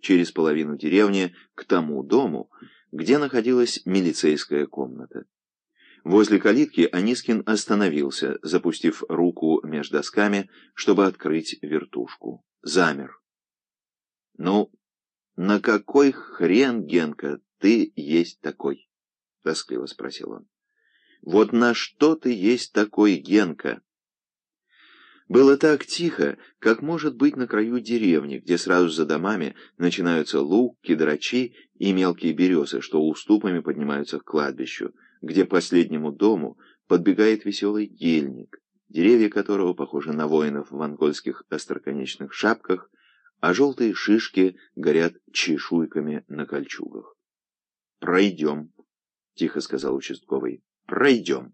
через половину деревни к тому дому, где находилась милицейская комната. Возле калитки Анискин остановился, запустив руку между досками, чтобы открыть вертушку. Замер. «Ну, на какой хрен, Генка, ты есть такой?» — тоскливо спросил он. «Вот на что ты есть такой, Генка?» Было так тихо, как может быть на краю деревни, где сразу за домами начинаются луг, кедрачи и мелкие березы, что уступами поднимаются к кладбищу, где последнему дому подбегает веселый ельник, деревья которого похожи на воинов в ангольских остроконечных шапках, а желтые шишки горят чешуйками на кольчугах. «Пройдем», — тихо сказал участковый, — «пройдем».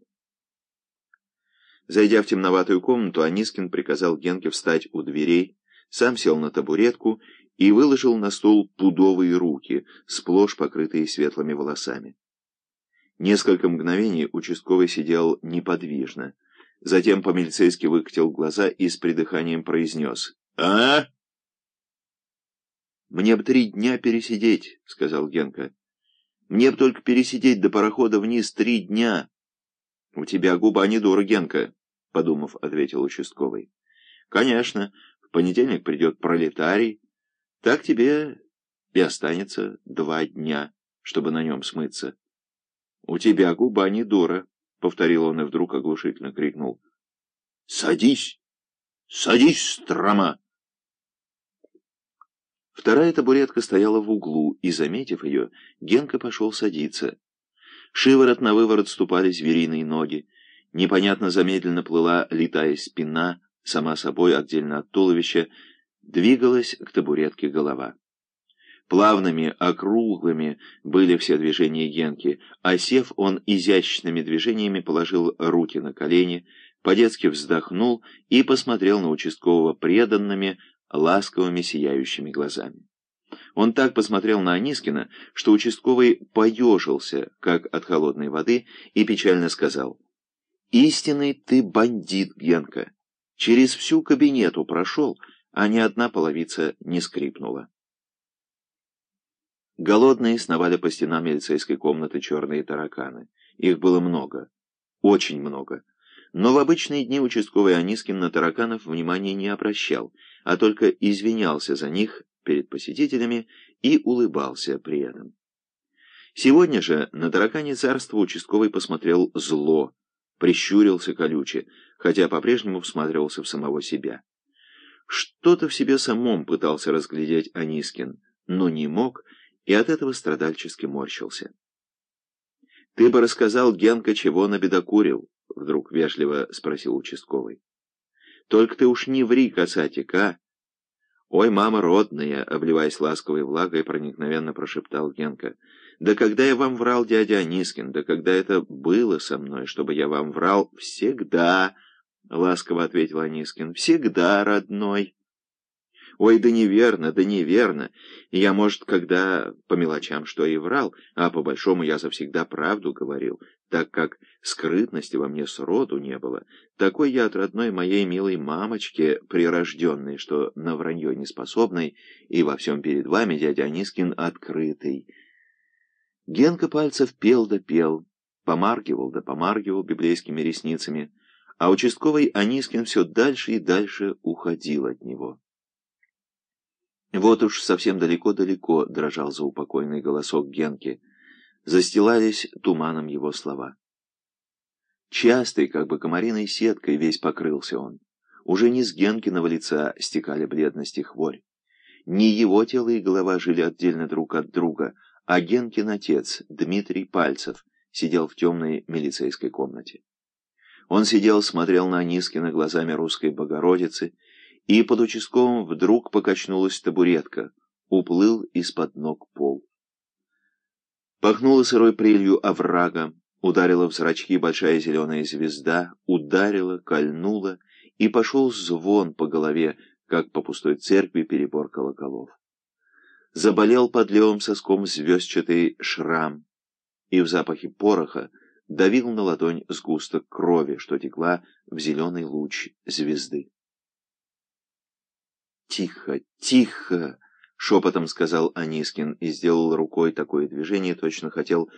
Зайдя в темноватую комнату, Анискин приказал Генке встать у дверей, сам сел на табуретку и выложил на стол пудовые руки, сплошь покрытые светлыми волосами. Несколько мгновений участковый сидел неподвижно, затем по-милицейски выкатил глаза и с придыханием произнес «А?». «Мне бы три дня пересидеть», — сказал Генка. «Мне бы только пересидеть до парохода вниз три дня». «У тебя губа не дура, Генка», — подумав, ответил участковый. «Конечно, в понедельник придет пролетарий. Так тебе и останется два дня, чтобы на нем смыться». «У тебя губа не дура», — повторил он и вдруг оглушительно крикнул. «Садись! Садись, строма!» Вторая табуретка стояла в углу, и, заметив ее, Генка пошел садиться. Шиворот на выворот ступали звериные ноги. Непонятно замедленно плыла летая спина, сама собой отдельно от туловища, двигалась к табуретке голова. Плавными, округлыми были все движения Генки, а сев, он изящными движениями положил руки на колени, по-детски вздохнул и посмотрел на участкового преданными, ласковыми, сияющими глазами. Он так посмотрел на Анискина, что участковый поежился, как от холодной воды, и печально сказал, «Истинный ты бандит, Генка. Через всю кабинету прошел, а ни одна половица не скрипнула». Голодные сновали по стенам милицейской комнаты черные тараканы. Их было много, очень много. Но в обычные дни участковый Анискин на тараканов внимания не обращал, а только извинялся за них перед посетителями и улыбался при этом. Сегодня же на таракане царство участковый посмотрел зло, прищурился колюче, хотя по-прежнему всматривался в самого себя. Что-то в себе самом пытался разглядеть Анискин, но не мог и от этого страдальчески морщился. «Ты бы рассказал, Генка, чего набедокурил?» — вдруг вежливо спросил участковый. «Только ты уж не ври, касатик, а!» «Ой, мама родная!» — обливаясь ласковой влагой, проникновенно прошептал Генка. «Да когда я вам врал, дядя Анискин, да когда это было со мной, чтобы я вам врал, всегда!» — ласково ответил Анискин. «Всегда, родной!» «Ой, да неверно, да неверно. Я, может, когда по мелочам что и врал, а по большому я завсегда правду говорил, так как скрытности во мне сроду не было. Такой я от родной моей милой мамочки, прирожденной, что на вранье не способной, и во всем перед вами, дядя Анискин, открытый». Генка Пальцев пел да пел, помаргивал да помаргивал библейскими ресницами, а участковый Анискин все дальше и дальше уходил от него. Вот уж совсем далеко-далеко дрожал заупокойный голосок Генки. Застилались туманом его слова. Частой, как бы комариной сеткой, весь покрылся он. Уже не с Генкиного лица стекали бледность и хворь. Не его тело и голова жили отдельно друг от друга, а Генкин отец, Дмитрий Пальцев, сидел в темной милицейской комнате. Он сидел, смотрел на Анискина глазами русской Богородицы, и под участковым вдруг покачнулась табуретка, уплыл из-под ног пол. Пахнула сырой прелью оврага, ударила в зрачки большая зеленая звезда, ударила, кольнула, и пошел звон по голове, как по пустой церкви перебор колоколов. Заболел под левым соском звездчатый шрам, и в запахе пороха давил на ладонь сгусток крови, что текла в зеленый луч звезды. «Тихо, тихо!» — шепотом сказал Анискин и сделал рукой такое движение, точно хотел